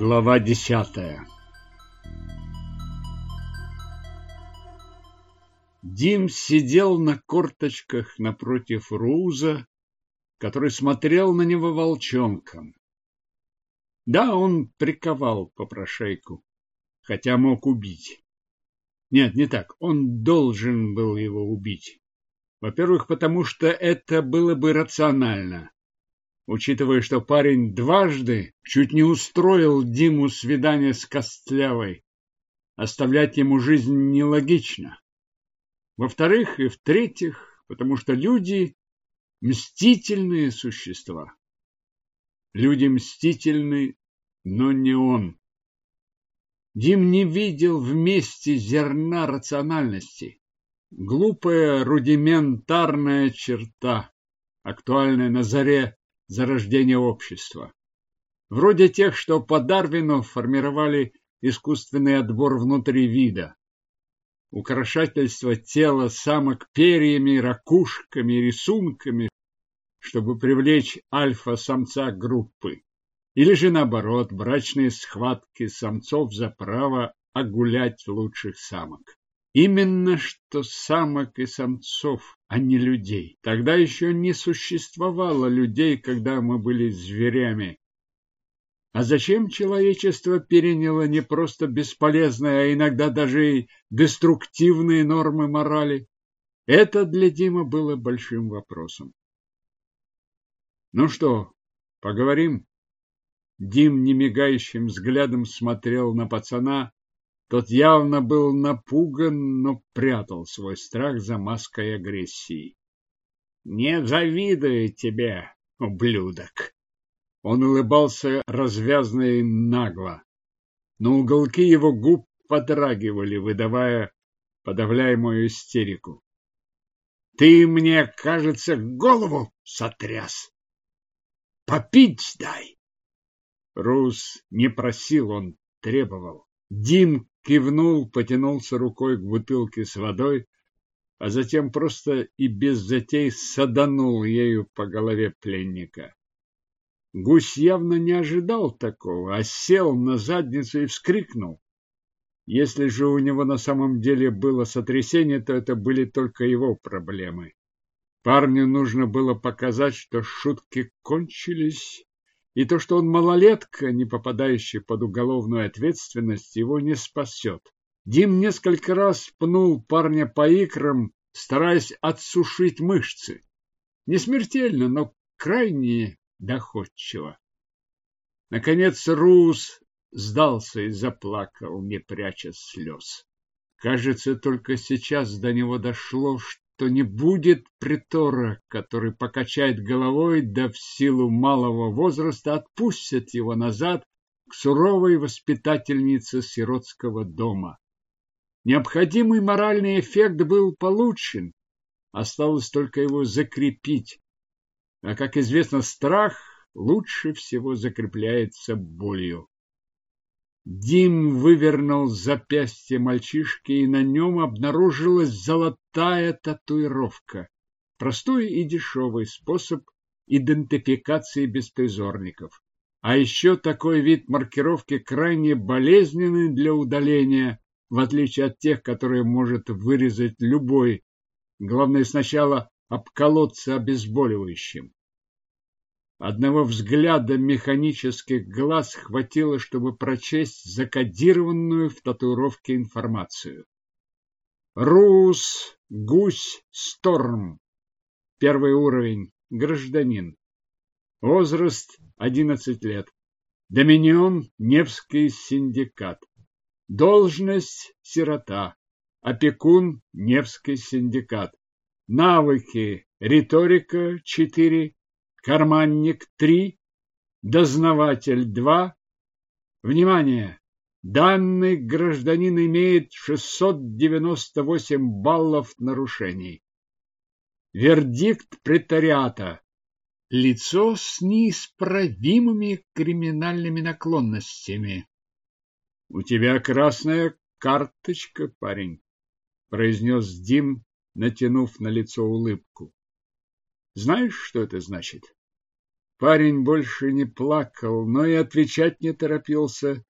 Глава десятая Дим сидел на корточках напротив Руза, который смотрел на него волчонком. Да, он приковал попрошайку, хотя мог убить. Нет, не так, он должен был его убить. Во-первых, потому что это было бы рационально учитывая, что парень дважды чуть не устроил Диму свидание с Костлявой. Оставлять ему жизнь нелогично. Во-вторых и в-третьих, потому что люди – мстительные существа. Люди мстительны, но не он. Дим не видел вместе зерна рациональности. Глупая рудиментарная черта, актуальная на заре зарождения общества. Вроде тех, что по Дарвину формировали искусственный отбор внутри вида. Украшательство тела самок перьями, ракушками, рисунками, чтобы привлечь альфа-самца группы. Или же наоборот, брачные схватки самцов за право огулять лучших самок. Именно что самок и самцов, а не людей. Тогда еще не существовало людей, когда мы были зверями. А зачем человечество переняло не просто бесполезные, а иногда даже и деструктивные нормы морали? Это для Дима было большим вопросом. Ну что, поговорим? Дим немигающим взглядом смотрел на пацана, тот явно был напуган, но прятал свой страх за маской агрессии. «Не завидую тебе, ублюдок!» Он улыбался развязно и нагло, но уголки его губ подрагивали, выдавая подавляемую истерику. «Ты мне, кажется, голову сотряс! Попить дай!» Рус не просил, он требовал. Дим кивнул, потянулся рукой к бутылке с водой, а затем просто и без затей саданул ею по голове пленника. Гусь явно не ожидал такого, а сел на задницу и вскрикнул. Если же у него на самом деле было сотрясение, то это были только его проблемы. Парню нужно было показать, что шутки кончились, и то, что он малолетка, не попадающий под уголовную ответственность, его не спасет. Дим несколько раз пнул парня по икрам, стараясь отсушить мышцы. Не смертельно, но крайне доходчиво. Наконец Рус сдался и заплакал, не пряча слез. Кажется, только сейчас до него дошло, то не будет притора, который покачает головой, да в силу малого возраста отпустит его назад к суровой воспитательнице сиротского дома. Необходимый моральный эффект был получен, осталось только его закрепить. А, как известно, страх лучше всего закрепляется болью. Дим вывернул запястье мальчишки, и на нем обнаружилась золотая татуировка. Простой и дешевый способ идентификации беспризорников. А еще такой вид маркировки крайне болезненный для удаления, в отличие от тех, которые может вырезать любой. Главное сначала обколоться обезболивающим. Одного взгляда механических глаз хватило, чтобы прочесть закодированную в татуировке информацию. Рус, гусь, сторм. Первый уровень. Гражданин. Возраст 11 лет. Доминион Невский синдикат. Должность сирота. Опекун Невский синдикат. Навыки. Риторика 4 карманник 3, дознаватель 2. Внимание! Данный гражданин имеет 698 баллов нарушений. Вердикт претариата. Лицо с неисправимыми криминальными наклонностями. У тебя красная карточка, парень, произнес Дим, натянув на лицо улыбку. Знаешь, что это значит? Парень больше не плакал, но и отвечать не торопился,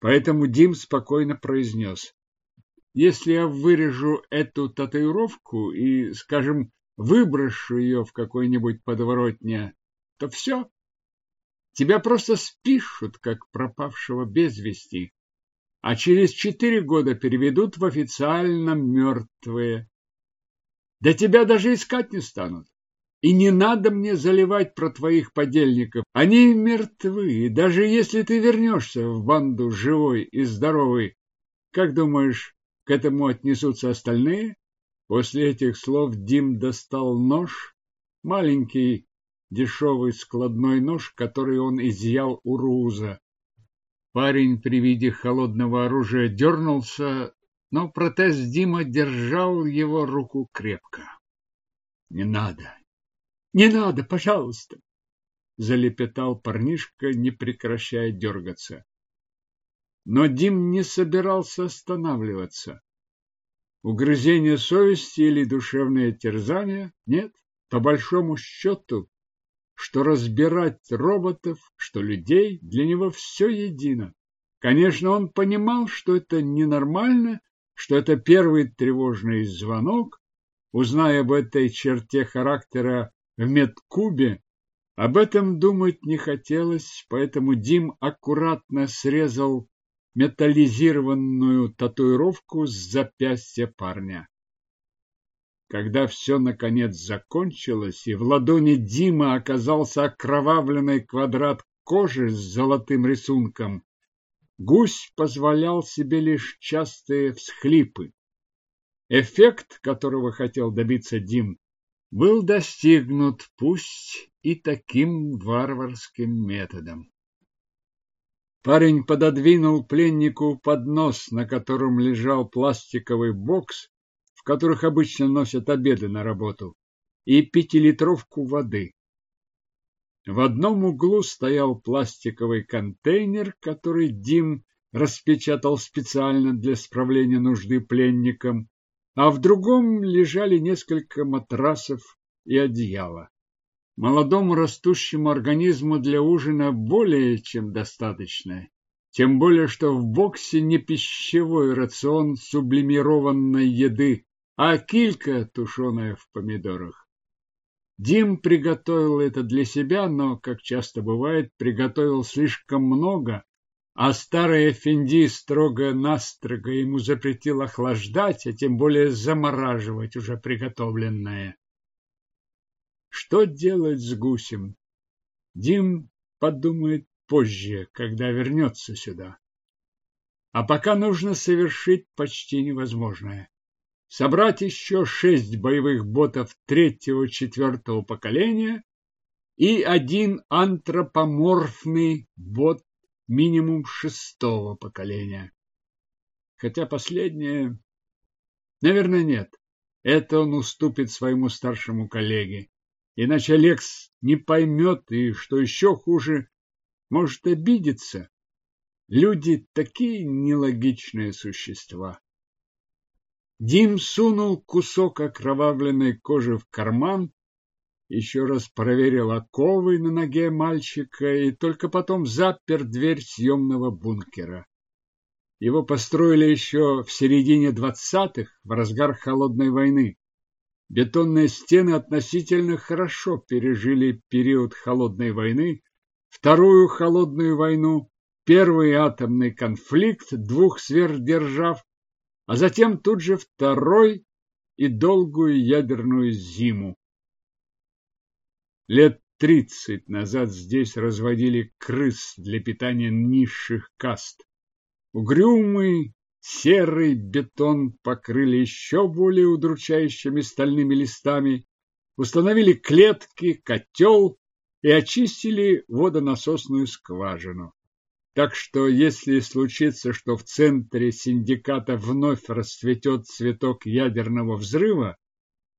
поэтому Дим спокойно произнес. Если я вырежу эту татуировку и, скажем, выброшу ее в какой-нибудь подворотне, то все. Тебя просто спишут, как пропавшего без вести, а через четыре года переведут в официально мертвые. Да тебя даже искать не станут. И не надо мне заливать про твоих подельников. Они мертвы, и даже если ты вернешься в банду живой и здоровый, как думаешь, к этому отнесутся остальные? После этих слов Дим достал нож, маленький дешевый складной нож, который он изъял у Руза. Парень при виде холодного оружия дернулся, но протез Дима держал его руку крепко. — Не надо, не надо, пожалуйста, залепетал парнишка, не прекращая дергаться. Но Дим не собирался останавливаться. Угрызение совести или душевное терзание? Нет, по большому счету, что разбирать роботов, что людей, для него все едино. Конечно, он понимал, что это ненормально, что это первый тревожный звонок. Узная об этой черте характера в медкубе, об этом думать не хотелось, поэтому Дим аккуратно срезал металлизированную татуировку с запястья парня. Когда все наконец закончилось, и в ладони Дима оказался окровавленный квадрат кожи с золотым рисунком, гусь позволял себе лишь частые всхлипы. Эффект, которого хотел добиться Дим, был достигнут, пусть и таким варварским методом. Парень пододвинул пленнику поднос, на котором лежал пластиковый бокс, в которых обычно носят обеды на работу, и пятилитровку воды. В одном углу стоял пластиковый контейнер, который Дим распечатал специально для справления нужды пленникам, а в другом лежали несколько матрасов и одеяла. Молодому растущему организму для ужина более чем достаточно, тем более что в боксе не пищевой рацион сублимированной еды, а килька, тушеная в помидорах. Дим приготовил это для себя, но, как часто бывает, приготовил слишком много, а старый Эфенди строго-настрого ему запретил охлаждать, а тем более замораживать уже приготовленное. Что делать с гусем? Дим подумает позже, когда вернется сюда. А пока нужно совершить почти невозможное. Собрать еще шесть боевых ботов третьего-четвертого поколения и один антропоморфный бот минимум шестого поколения. Хотя последнее... Наверное, нет. Это он уступит своему старшему коллеге. Иначе Лекс не поймет и, что еще хуже, может обидеться. Люди такие нелогичные существа. Дим сунул кусок окровавленной кожи в карман еще раз проверил оковы на ноге мальчика и только потом запер дверь съемного бункера. Его построили еще в середине двадцатых, в разгар холодной войны. Бетонные стены относительно хорошо пережили период холодной войны, вторую холодную войну, первый атомный конфликт двух сверхдержав, а затем тут же второй и долгую ядерную зиму. Лет тридцать назад здесь разводили крыс для питания низших каст. Угрюмый серый бетон покрыли еще более удручающими стальными листами, установили клетки, котел и очистили водонасосную скважину. Так что, если случится, что в центре синдиката вновь расцветет цветок ядерного взрыва,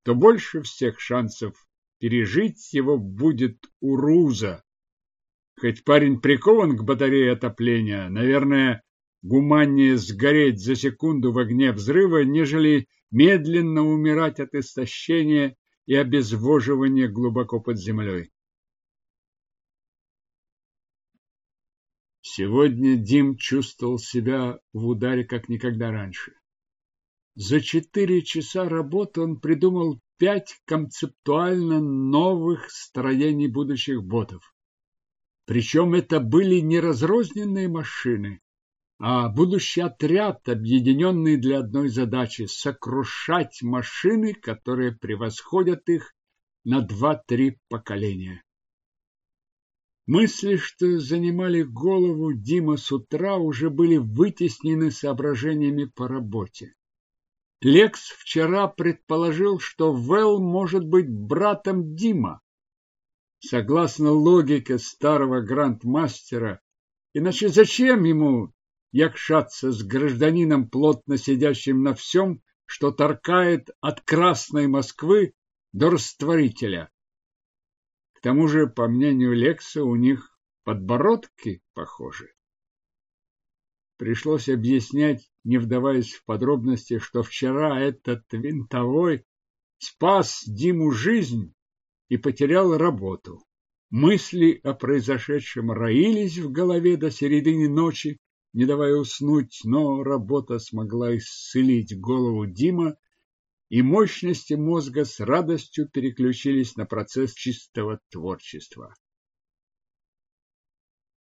то больше всех шансов Пережить его будет Уруза. Хоть парень прикован к батарее отопления, наверное, гуманнее сгореть за секунду в огне взрыва, нежели медленно умирать от истощения и обезвоживания глубоко под землей. Сегодня Дим чувствовал себя в ударе как никогда раньше. За четыре часа работы он придумал пять концептуально новых строений будущих ботов. Причем это были не разрозненные машины, а будущий отряд, объединенный для одной задачи – сокрушать машины, которые превосходят их на два-три поколения. Мысли, что занимали голову Дима с утра, уже были вытеснены соображениями по работе. Лекс вчера предположил, что Вэл может быть братом Дима. Согласно логике старого грандмастера, иначе зачем ему якшаться с гражданином, плотно сидящим на всем, что торкает от Красной Москвы до растворителя? К тому же, по мнению Лекса, у них подбородки похожи. Пришлось объяснять, не вдаваясь в подробности, что вчера этот винтовой спас Диму жизнь и потерял работу. Мысли о произошедшем роились в голове до середины ночи, не давая уснуть, но работа смогла исцелить голову Дима, и мощности мозга с радостью переключились на процесс чистого творчества.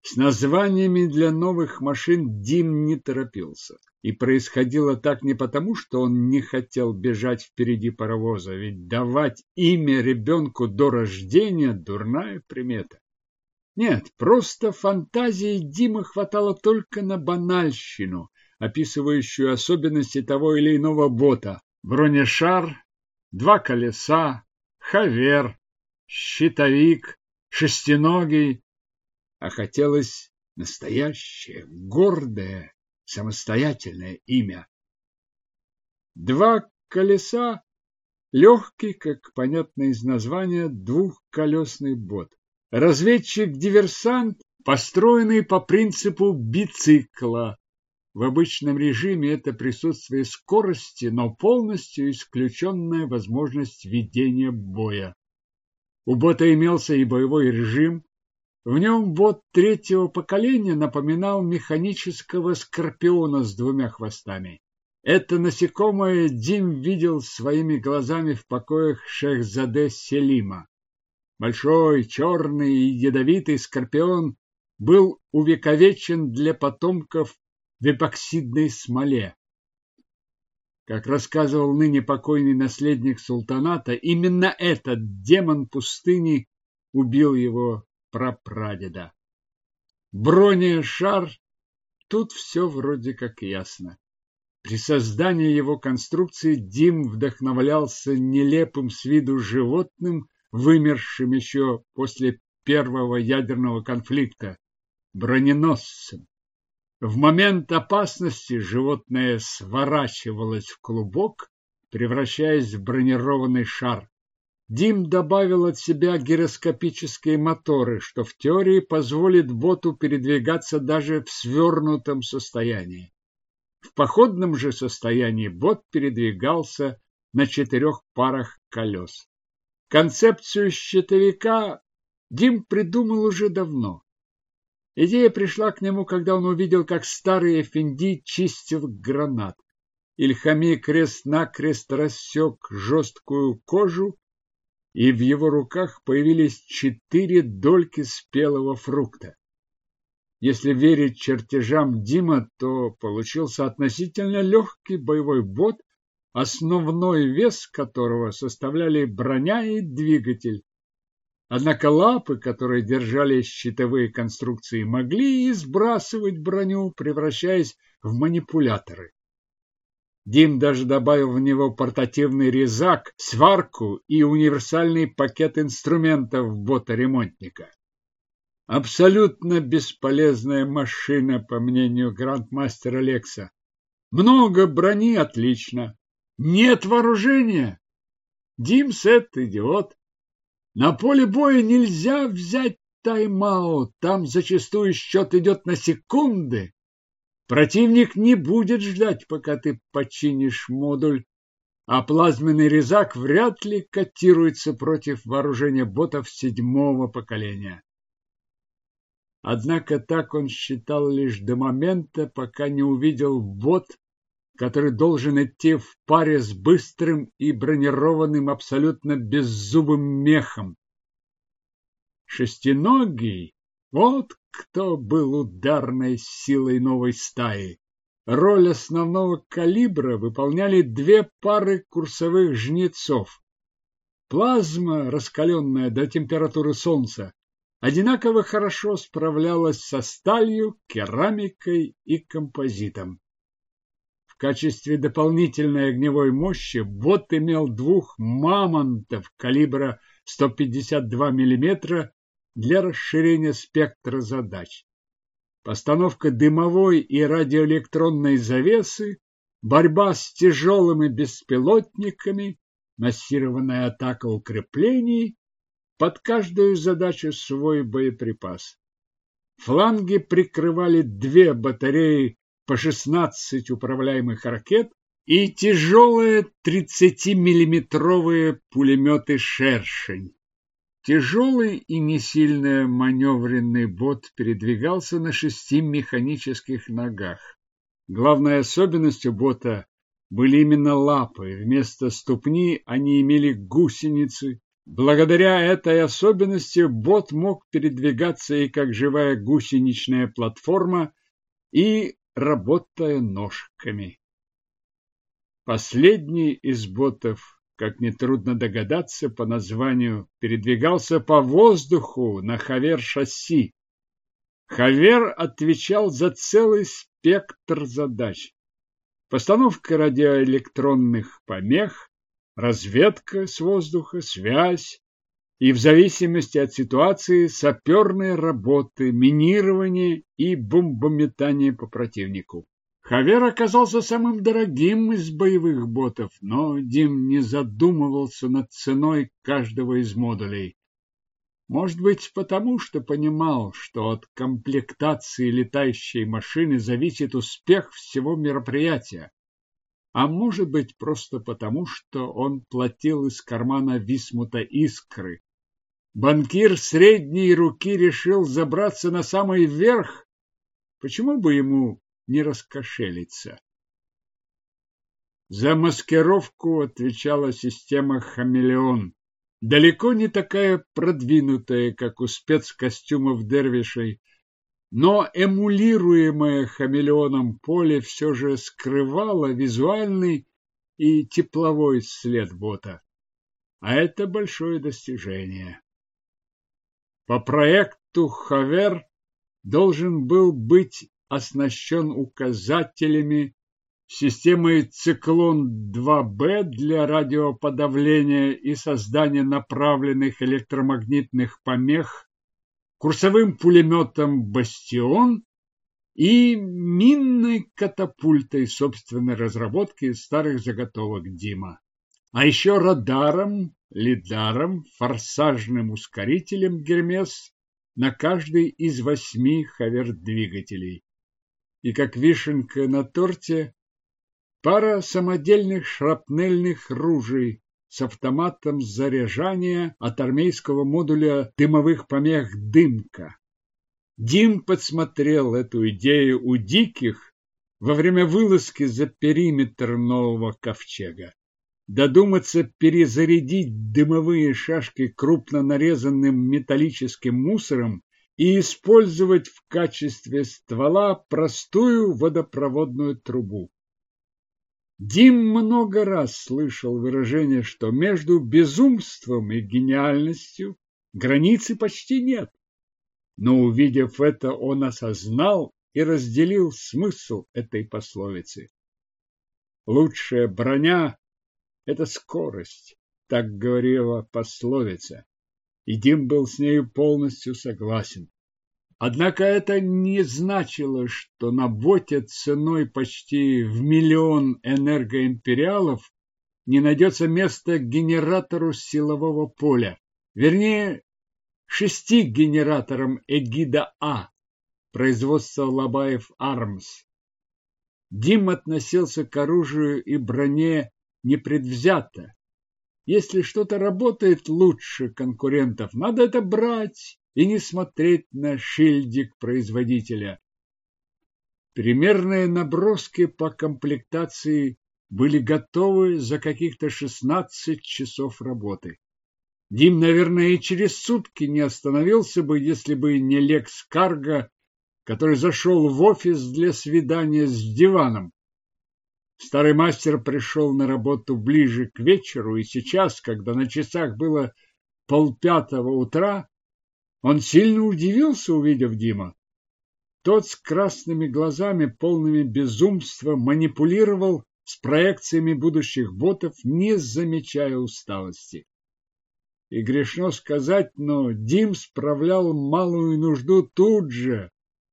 С названиями для новых машин Дим не торопился. И происходило так не потому, что он не хотел бежать впереди паровоза, ведь давать имя ребенку до рождения – дурная примета. Нет, просто фантазии Димы хватало только на банальщину, описывающую особенности того или иного бота. Бронешар, два колеса, хавер, щитовик, шестиногий, а хотелось настоящее, гордое, самостоятельное имя. Два колеса, легкий, как понятно из названия, двухколесный бот. Разведчик-диверсант, построенный по принципу бицикла. В обычном режиме это присутствие скорости, но полностью исключенная возможность ведения боя. У бота имелся и боевой режим, в нем бот третьего поколения напоминал механического скорпиона с двумя хвостами. Это насекомое Дим видел своими глазами в покоях шехзаде Селима. Большой, черный и ядовитый скорпион был увековечен для потомков в эпоксидной смоле. Как рассказывал ныне покойный наследник султаната, именно этот демон пустыни убил его прапрадеда. Бронешар, тут все вроде как ясно. При создании его конструкции Дим вдохновлялся нелепым с виду животным, вымершим еще после первого ядерного конфликта, броненосцем. В момент опасности животное сворачивалось в клубок, превращаясь в бронированный шар. Дим добавил от себя гироскопические моторы, что в теории позволит боту передвигаться даже в свернутом состоянии. В походном же состоянии бот передвигался на четырех парах колес. Концепцию щитовика Дим придумал уже давно. Идея пришла к нему, когда он увидел, как старый Эфенди чистил гранат. Ильхами крест-накрест рассек жесткую кожу и в его руках появились четыре дольки спелого фрукта. Если верить чертежам Дима, то получился относительно легкий боевой бот, основной вес которого составляли броня и двигатель. Однако лапы, которые держали щитовые конструкции, могли и сбрасывать броню, превращаясь в манипуляторы. Дим даже добавил в него портативный резак, сварку и универсальный пакет инструментов бота-ремонтника. Абсолютно бесполезная машина, по мнению грандмастера Лекса. Много брони отлично. Нет вооружения. Дим Сет идиот. На поле боя нельзя взять тайм-аут. Там зачастую счет идет на секунды. Противник не будет ждать, пока ты починишь модуль, а плазменный резак вряд ли котируется против вооружения ботов седьмого поколения. Однако так он считал лишь до момента, пока не увидел бот, который должен идти в паре с быстрым и бронированным абсолютно беззубым мехом. Шестиногий — вот кто был ударной силой новой стаи. Роль основного калибра выполняли две пары курсовых жнецов. Плазма, раскаленная до температуры Солнца, одинаково хорошо справлялась со сталью, керамикой и композитом. В качестве дополнительной огневой мощи бот имел двух мамонтов калибра 152 мм для расширения спектра задач постановка дымовой и радиоэлектронной завесы, борьба с тяжелыми беспилотниками, массированная атака укреплений, под каждую задачу свой боеприпас. Фланги прикрывали две батареи по 16 управляемых ракет и тяжелые 30-миллиметровые пулеметы «Шершень». Тяжелый и не маневренный бот передвигался на шести механических ногах. Главной особенностью бота были именно лапы. Вместо ступни они имели гусеницы. Благодаря этой особенности бот мог передвигаться и как живая гусеничная платформа, и работая ножками. Последний из ботов как нетрудно догадаться по названию, передвигался по воздуху на Хавер-шасси. Хавер отвечал за целый спектр задач. Постановка радиоэлектронных помех, разведка с воздуха, связь и в зависимости от ситуации саперные работы, минирование и бомбометание по противнику. Хавер оказался самым дорогим из боевых ботов, но Дим не задумывался над ценой каждого из модулей. Может быть, потому что понимал, что от комплектации летающей машины зависит успех всего мероприятия. А может быть, просто потому, что он платил из кармана Висмута искры. Банкир средней руки решил забраться на самый верх. Почему бы ему не раскошелиться. За маскировку отвечала система «Хамелеон», далеко не такая продвинутая, как у спецкостюмов дервишей, но эмулируемое хамелеоном поле все же скрывало визуальный и тепловой след бота. А это большое достижение. По проекту Хавер должен был быть оснащен указателями, системой «Циклон-2Б» для радиоподавления и создания направленных электромагнитных помех, курсовым пулеметом «Бастион» и минной катапультой собственной разработки старых заготовок Дима. А еще радаром, лидаром, форсажным ускорителем «Гермес» на каждый из восьми хавер-двигателей и, как вишенка на торте, пара самодельных шрапнельных ружей с автоматом заряжания от армейского модуля дымовых помех «Дымка». Дим подсмотрел эту идею у диких во время вылазки за периметр нового ковчега. Додуматься перезарядить дымовые шашки крупно нарезанным металлическим мусором и использовать в качестве ствола простую водопроводную трубу. Дим много раз слышал выражение, что между безумством и гениальностью границы почти нет. Но увидев это, он осознал и разделил смысл этой пословицы. Лучшая броня — это скорость, так говорила пословица и Дим был с нею полностью согласен. Однако это не значило, что на боте ценой почти в миллион энергоимпериалов не найдется места генератору силового поля, вернее, шести генераторам Эгида А, производства Лабаев Армс. Дим относился к оружию и броне непредвзято, если что-то работает лучше конкурентов, надо это брать и не смотреть на шильдик производителя. Примерные наброски по комплектации были готовы за каких-то 16 часов работы. Дим, наверное, и через сутки не остановился бы, если бы не Лекс Карго, который зашел в офис для свидания с диваном. Старый мастер пришел на работу ближе к вечеру, и сейчас, когда на часах было полпятого утра, он сильно удивился, увидев Дима. Тот с красными глазами, полными безумства, манипулировал с проекциями будущих ботов, не замечая усталости. И грешно сказать, но Дим справлял малую нужду тут же,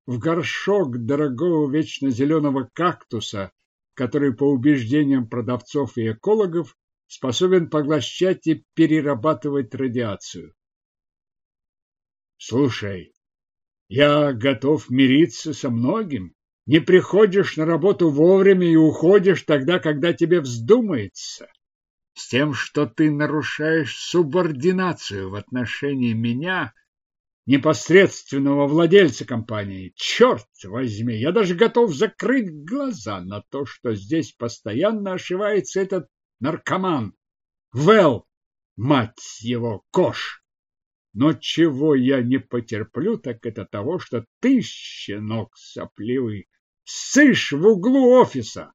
в горшок дорогого вечно зеленого кактуса, который, по убеждениям продавцов и экологов, способен поглощать и перерабатывать радиацию. Слушай, я готов мириться со многим. Не приходишь на работу вовремя и уходишь тогда, когда тебе вздумается. С тем, что ты нарушаешь субординацию в отношении меня, непосредственного владельца компании. Черт возьми, я даже готов закрыть глаза на то, что здесь постоянно ошивается этот наркоман. Вэл, мать его, Кош! Но чего я не потерплю, так это того, что ты, щенок сопливый, сышь в углу офиса.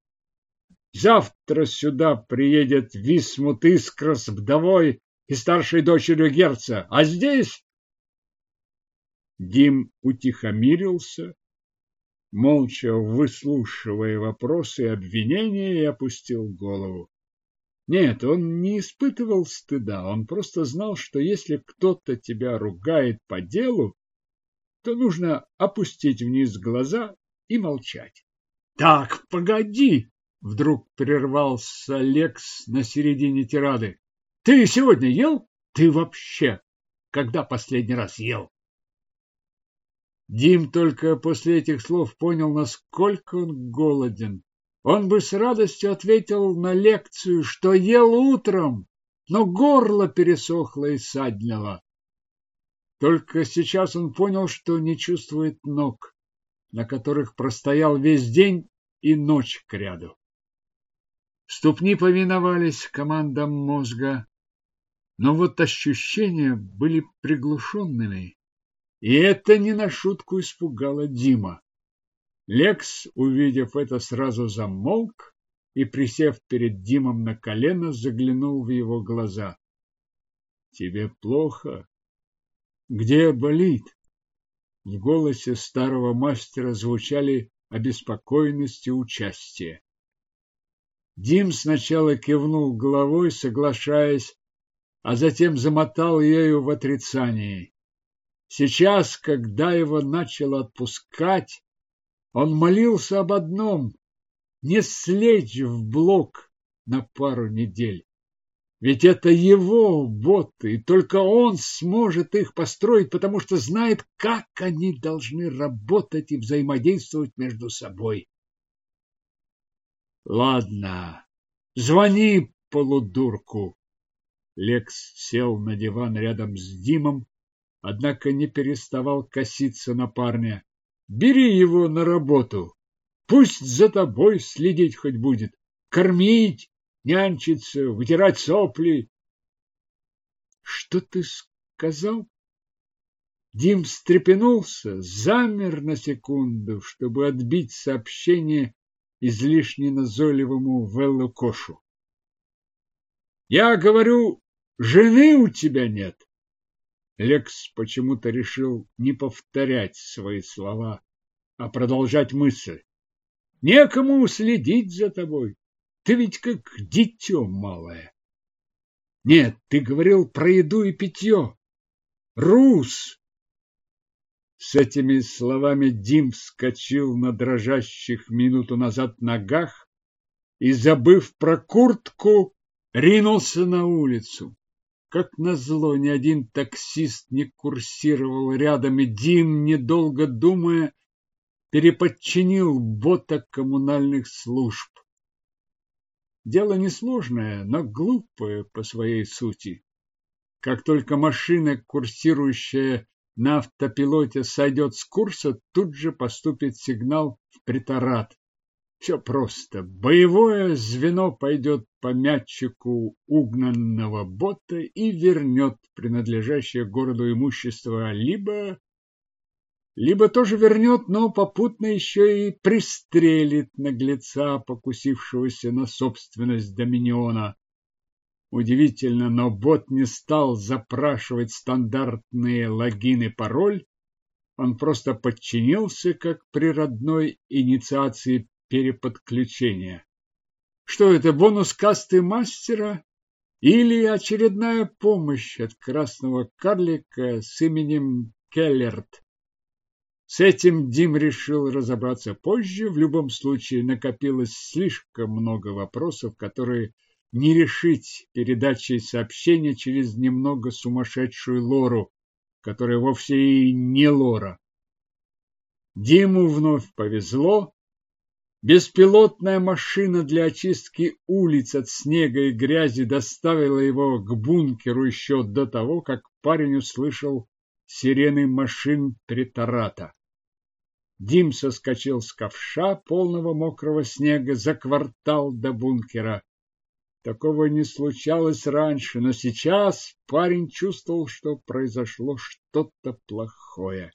Завтра сюда приедет Висмут Искра с вдовой и старшей дочерью Герца, а здесь... Дим утихомирился, молча выслушивая вопросы и обвинения, и опустил голову. Нет, он не испытывал стыда, он просто знал, что если кто-то тебя ругает по делу, то нужно опустить вниз глаза и молчать. Так, погоди, вдруг прервался Лекс на середине тирады. Ты сегодня ел? Ты вообще когда последний раз ел? Дим только после этих слов понял, насколько он голоден. Он бы с радостью ответил на лекцию, что ел утром, но горло пересохло и саднило. Только сейчас он понял, что не чувствует ног, на которых простоял весь день и ночь кряду. Ступни повиновались командам мозга, но вот ощущения были приглушенными, и это не на шутку испугало Дима. Лекс, увидев это, сразу замолк и, присев перед Димом на колено, заглянул в его глаза. — Тебе плохо? Где болит? В голосе старого мастера звучали обеспокоенность и участие. Дим сначала кивнул головой, соглашаясь, а затем замотал ею в отрицании. Сейчас, когда его начало отпускать, он молился об одном — не слечь в блок на пару недель. Ведь это его боты, и только он сможет их построить, потому что знает, как они должны работать и взаимодействовать между собой. Ладно, звони полудурку. Лекс сел на диван рядом с Димом, однако не переставал коситься на парня. Бери его на работу. Пусть за тобой следить хоть будет. Кормить, нянчиться, вытирать сопли. Что ты сказал? Дим встрепенулся, замер на секунду, чтобы отбить сообщение излишне назойливому Веллу Кошу. Я говорю, жены у тебя нет. Лекс почему-то решил не повторять свои слова, а продолжать мысль. Некому следить за тобой. Ты ведь как дитё малое. Нет, ты говорил про еду и питье. Рус! С этими словами Дим вскочил на дрожащих минуту назад ногах и, забыв про куртку, ринулся на улицу. Как назло, ни один таксист не курсировал рядом, и Дим, недолго думая, переподчинил бота коммунальных служб. Дело несложное, но глупое по своей сути. Как только машина, курсирующая на автопилоте сойдет с курса, тут же поступит сигнал в приторат. Все просто. Боевое звено пойдет по мячику угнанного бота и вернет принадлежащее городу имущество, либо... Либо тоже вернет, но попутно еще и пристрелит наглеца, покусившегося на собственность Доминиона. Удивительно, но бот не стал запрашивать стандартные логин и пароль, он просто подчинился, как при родной инициации переподключения. Что это, бонус касты мастера или очередная помощь от красного карлика с именем Келлерт? С этим Дим решил разобраться позже. В любом случае накопилось слишком много вопросов, которые не решить передачей сообщения через немного сумасшедшую Лору, которая вовсе и не Лора. Диму вновь повезло. Беспилотная машина для очистки улиц от снега и грязи доставила его к бункеру еще до того, как парень услышал сирены машин препарата. Дим соскочил с ковша, полного мокрого снега, за квартал до бункера. Такого не случалось раньше, но сейчас парень чувствовал, что произошло что-то плохое.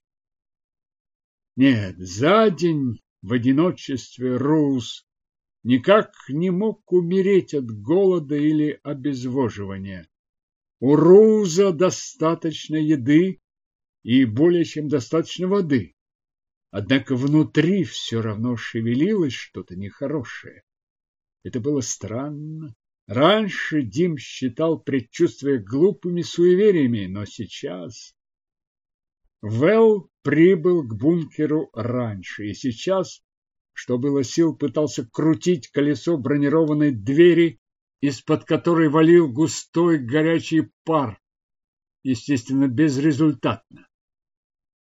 Нет, за день в одиночестве Рус никак не мог умереть от голода или обезвоживания. У Руза достаточно еды и более чем достаточно воды. Однако внутри все равно шевелилось что-то нехорошее. Это было странно. Раньше Дим считал предчувствия глупыми суевериями, но сейчас... Вэл прибыл к бункеру раньше, и сейчас, что было сил, пытался крутить колесо бронированной двери, из-под которой валил густой горячий пар, естественно, безрезультатно.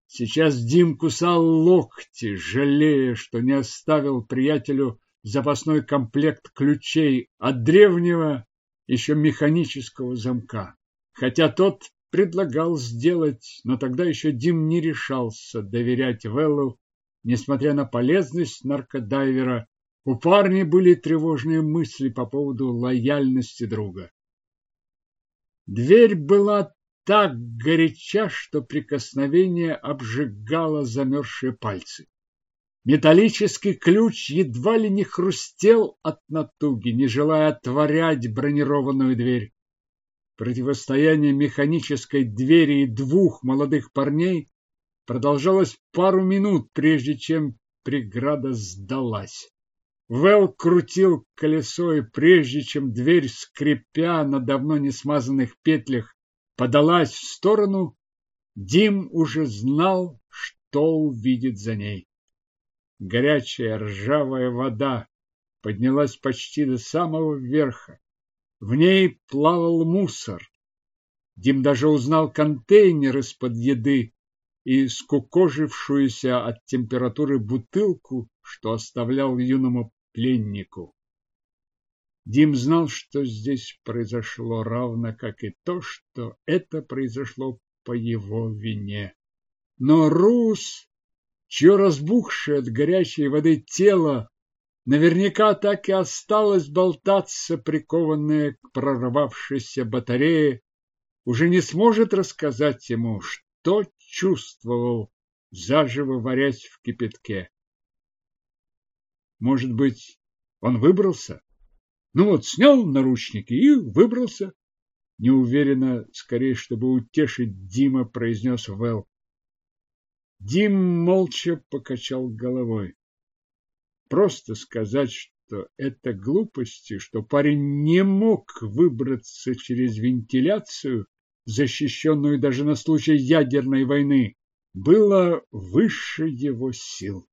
Сейчас Дим кусал локти, жалея, что не оставил приятелю запасной комплект ключей от древнего, еще механического замка. Хотя тот предлагал сделать, но тогда еще Дим не решался доверять Веллу, несмотря на полезность наркодайвера. У парня были тревожные мысли по поводу лояльности друга. Дверь была так горяча, что прикосновение обжигало замерзшие пальцы. Металлический ключ едва ли не хрустел от натуги, не желая отворять бронированную дверь. Противостояние механической двери и двух молодых парней продолжалось пару минут, прежде чем преграда сдалась. Вэл крутил колесо, и прежде чем дверь, скрипя на давно не смазанных петлях, подалась в сторону, Дим уже знал, что увидит за ней. Горячая ржавая вода поднялась почти до самого верха. В ней плавал мусор. Дим даже узнал контейнер из-под еды и скукожившуюся от температуры бутылку, что оставлял юному пленнику. Дим знал, что здесь произошло равно, как и то, что это произошло по его вине. Но Рус чье разбухшее от горячей воды тело наверняка так и осталось болтаться, прикованное к прорвавшейся батарее, уже не сможет рассказать ему, что чувствовал, заживо варясь в кипятке. Может быть, он выбрался? Ну вот, снял наручники и выбрался. Неуверенно, скорее, чтобы утешить Дима, произнес Вэл. Дим молча покачал головой. Просто сказать, что это глупости, что парень не мог выбраться через вентиляцию, защищенную даже на случай ядерной войны, было выше его сил.